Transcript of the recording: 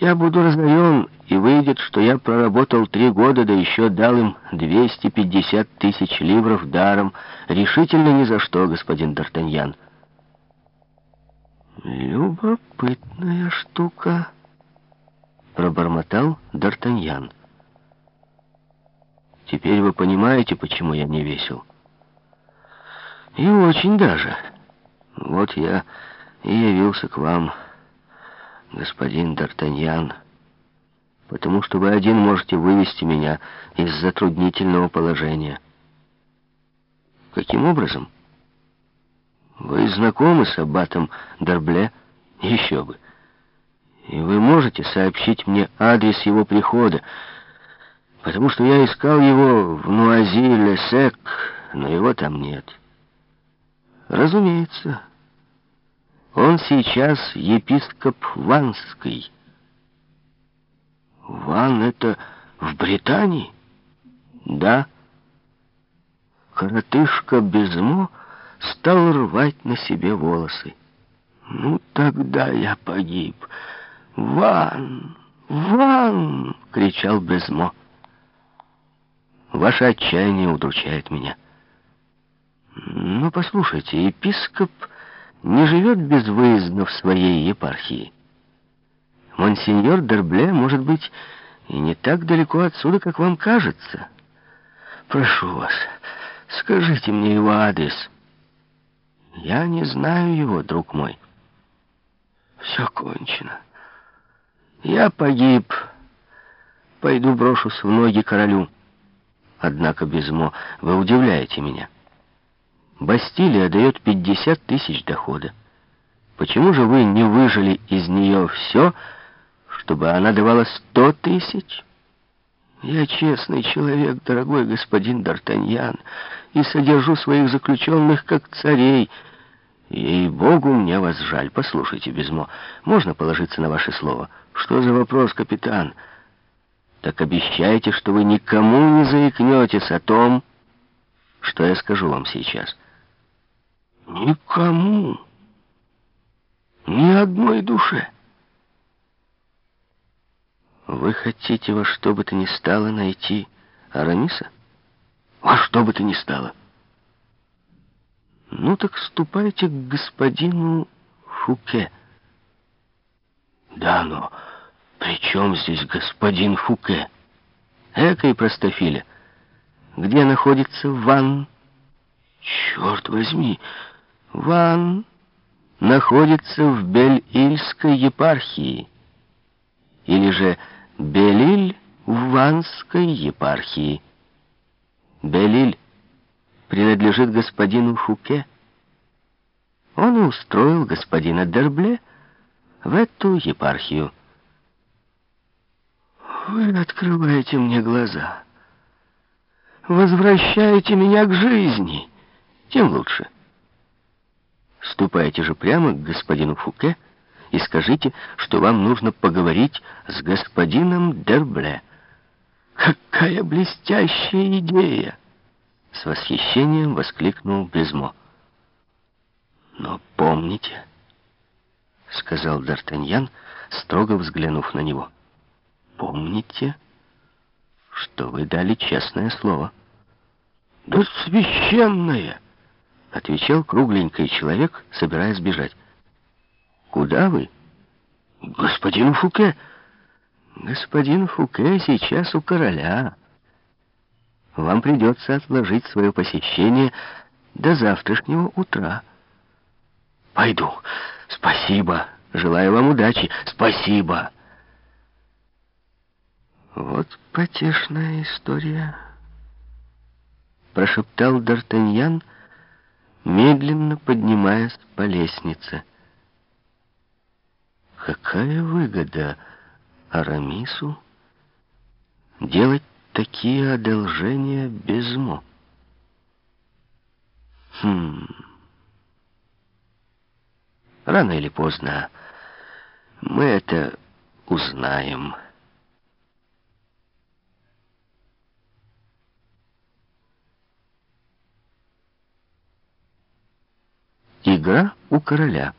Я буду разорен, и выйдет, что я проработал три года, да еще дал им 250 тысяч ливров даром. Решительно ни за что, господин Д'Артаньян. Любопытная штука, пробормотал Д'Артаньян. Теперь вы понимаете, почему я не весел? И очень даже. Вот я и явился к вам, господин Д'Артаньян, потому что вы один можете вывести меня из затруднительного положения. Каким образом? Вы знакомы с аббатом Д'Арбле? Еще бы. И вы можете сообщить мне адрес его прихода, потому что я искал его в Нуази-Лесек, но его там нет. Разумеется, он сейчас епископ Ванский. Ван — это в Британии? Да. Коротышка Безмо стал рвать на себе волосы. Ну, тогда я погиб. «Ван! Ван!» — кричал Безмо. «Ваше отчаяние удручает меня». «Ну, послушайте, епископ не живет безвыездно в своей епархии. Монсеньор Дербле, может быть, и не так далеко отсюда, как вам кажется. Прошу вас, скажите мне его адрес». «Я не знаю его, друг мой». «Все кончено. Я погиб. Пойду брошусь в ноги королю. Однако, Безмо, вы удивляете меня». Бастилия дает 50 тысяч дохода. Почему же вы не выжили из нее все, чтобы она давала 100 тысяч? Я честный человек, дорогой господин Д'Артаньян, и содержу своих заключенных как царей. Ей-богу, мне вас жаль. Послушайте, Безмо, можно положиться на ваше слово? Что за вопрос, капитан? Так обещайте, что вы никому не заикнетесь о том, что я скажу вам сейчас. Никому. Ни одной душе. Вы хотите во что бы то ни стало найти Арамиса? Во что бы то ни стало. Ну так ступайте к господину Фуке. Да, но при чем здесь господин Фуке? Экой простофиля. Где находится Ван? Черт возьми, Ван находится в Бель-Ильской епархии, или же Белиль в Ванской епархии. Белиль принадлежит господину Фуке. Он устроил господина Дербле в эту епархию. Вы открываете мне глаза. Возвращаете меня к жизни. Тем лучше. Ступайте же прямо к господину Фуке и скажите, что вам нужно поговорить с господином Дербле. Какая блестящая идея! С восхищением воскликнул Безмо. Но помните, сказал Д'Артаньян, строго взглянув на него. Помните, что вы дали честное слово. Да священное! Отвечал кругленький человек, собираясь бежать. «Куда вы?» «Господин Фуке». «Господин Фуке сейчас у короля. Вам придется отложить свое посещение до завтрашнего утра». «Пойду. Спасибо. Желаю вам удачи. Спасибо». «Вот потешная история», — прошептал Д'Артаньян, — медленно поднимаясь по лестнице. Какая выгода Арамису делать такие одолжения Безмо? Хм... Рано или поздно мы это узнаем. Игра у короля.